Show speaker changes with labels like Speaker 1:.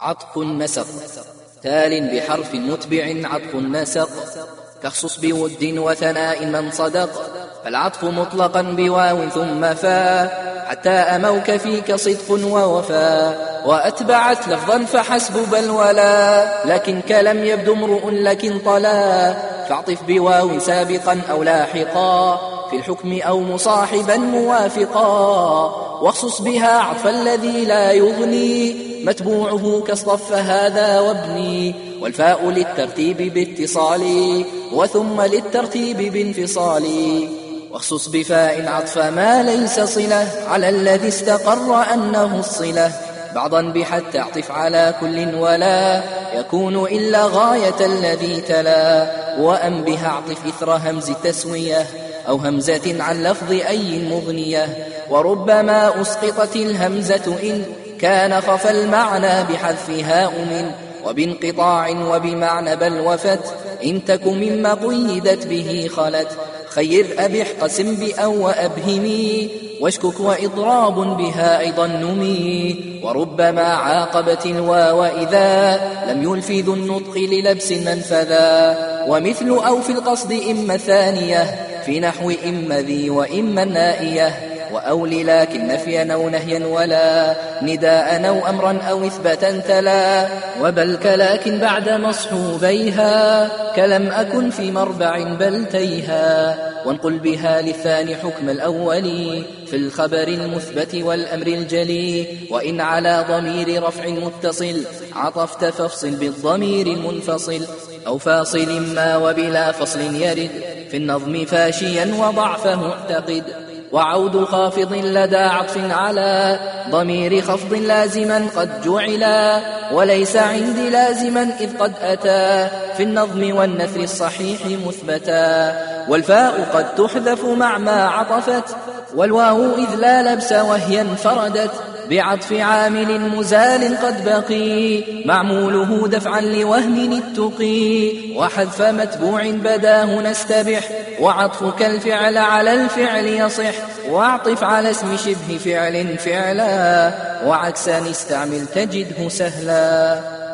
Speaker 1: عطف النسق تال بحرف متبع عطف النسق تخصص بود وثناء من صدق فالعطف مطلقا بواو ثم فاء حتى أموك فيك صدق ووفاء وأتبعت لفظا فحسب بل ولا لكن كلم يبدو امرؤ لكن طلا فاعطف بواو سابقا أو لاحقا في الحكم أو مصاحبا موافقا واخصص بها عطف الذي لا يغني. متبوعه كاصطف هذا وابني والفاء للترتيب باتصال وثم للترتيب بانفصال. واخصص بفاء عطف ما ليس صلة على الذي استقر أنه الصلة. بعضا بحتى اعطف على كل ولا يكون إلا غاية الذي تلا. وأن بها اعطف إثر همز التسوية أو همزة عن لفظ أي مغنية. وربما أسقطت الهمزة إن كان خف المعنى بحذفها أمن وبانقطاع وبمعنى بل وفت. إن تك مما قيدت به خلت. خير أبح قسم بأو وأبهمي. واشكك وإضراب بها أيضا نمي. وربما عاقبت الواو إذا لم يلفذ النطق للبس منفذا ومثل أو في القصد إما ثانية. في نحو إما ذي وإما النائية. وأول لكن نفيا أو نهيا ولا نداء أو أمرا أو إثباتا تلا وبل كلاكن بعد مصحوبيها كلم أكن في مربع بل تيها وانقل بها للثاني حكم الأول في الخبر المثبت والأمر الجلي وإن على ضمير رفع متصل عطفت فافصل بالضمير المنفصل أو فاصل ما وبلا فصل يرد في النظم فاشيا وضعفه اعتقد وعود خافض لدى عطف على ضمير خفض لازما قد جعلا وليس عندي لازما إذ قد أتى في النظم والنثر الصحيح مثبتا والفاء قد تحذف مع ما عطفت والواو إذ لا لبس وهي انفردت بعطف عامل مزال قد بقي. معموله دفعا لوهم التقي وحذف متبوع بداه نستبح. وعطفك الفعل على الفعل يصح. واعطف على اسم شبه فعل فعلا. وعكسا استعمل تجده سهلا.